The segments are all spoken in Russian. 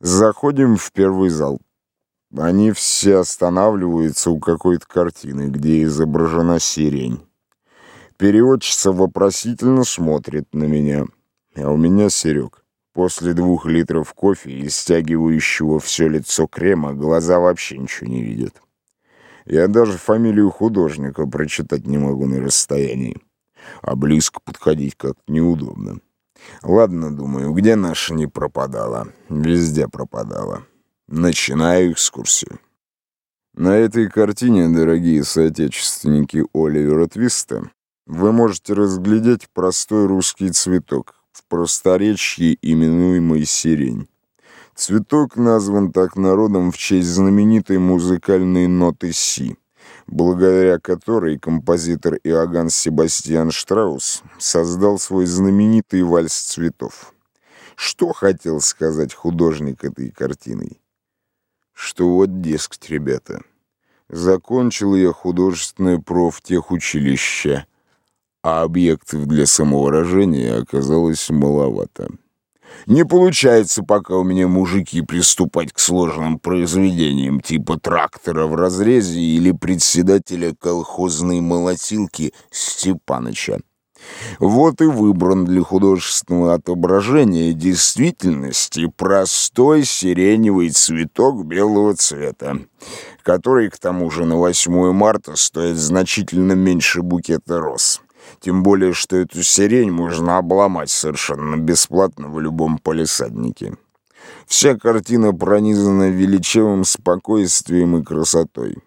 Заходим в первый зал. Они все останавливаются у какой-то картины, где изображена сирень. Переводчица вопросительно смотрит на меня. А у меня, Серег, после двух литров кофе и стягивающего все лицо крема глаза вообще ничего не видят. Я даже фамилию художника прочитать не могу на расстоянии. А близко подходить как-то неудобно. Ладно, думаю, где наша не пропадала? Везде пропадала. Начинаю экскурсию. На этой картине, дорогие соотечественники Оливера Твиста, вы можете разглядеть простой русский цветок, в просторечии именуемый сирень. Цветок назван так народом в честь знаменитой музыкальной ноты «си», благодаря которой композитор Иоганн Себастьян Штраус создал свой знаменитый вальс цветов. Что хотел сказать художник этой картиной? Что вот, дескать, ребята, закончил я художественное профтехучилище, а объектов для самовыражения оказалось маловато. Не получается пока у меня, мужики, приступать к сложным произведениям типа трактора в разрезе или председателя колхозной молотилки Степаныча. Вот и выбран для художественного отображения действительности простой сиреневый цветок белого цвета, который, к тому же, на 8 марта стоит значительно меньше букета роз. Тем более, что эту сирень можно обломать совершенно бесплатно в любом полисаднике. Вся картина пронизана величавым спокойствием и красотой.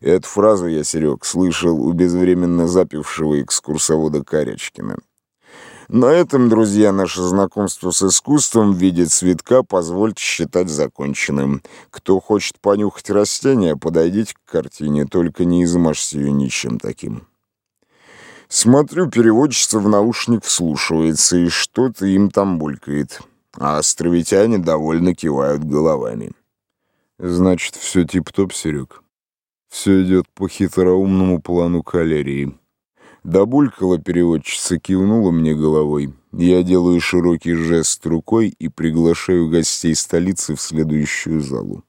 Эту фразу я, Серег, слышал у безвременно запившего экскурсовода Корячкина. На этом, друзья, наше знакомство с искусством в виде цветка позвольте считать законченным. Кто хочет понюхать растения, подойдите к картине, только не измажьте ее ничем таким. Смотрю, переводчица в наушник вслушивается, и что-то им там булькает. А островитяне довольно кивают головами. Значит, все тип-топ, Серег. Все идет по хитроумному плану калерии. Добулькала переводчица, кивнула мне головой. Я делаю широкий жест рукой и приглашаю гостей столицы в следующую залу.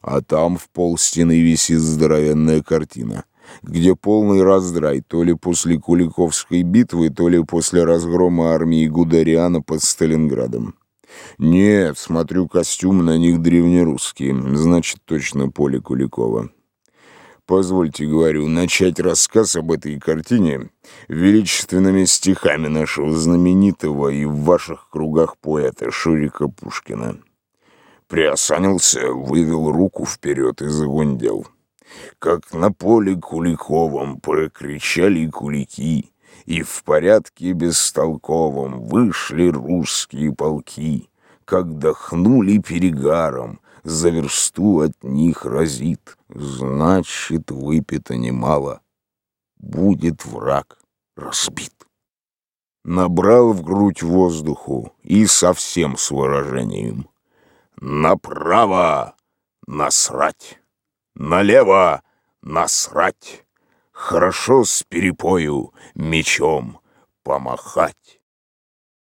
А там в пол стены висит здоровенная картина — где полный раздрай, то ли после Куликовской битвы, то ли после разгрома армии Гудариана под Сталинградом. Нет, смотрю, костюм на них древнерусские, значит, точно поле Куликова. Позвольте, говорю, начать рассказ об этой картине величественными стихами нашего знаменитого и в ваших кругах поэта Шурика Пушкина. Приосанился, вывел руку вперед и загундел как на поле Куликовом прокричали кулики, и в порядке бестолковом вышли русские полки, как дохнули перегаром, за версту от них разит, значит, выпито немало, будет враг разбит. Набрал в грудь воздуху и совсем с выражением. Направо насрать! Налево насрать, Хорошо с перепою мечом помахать.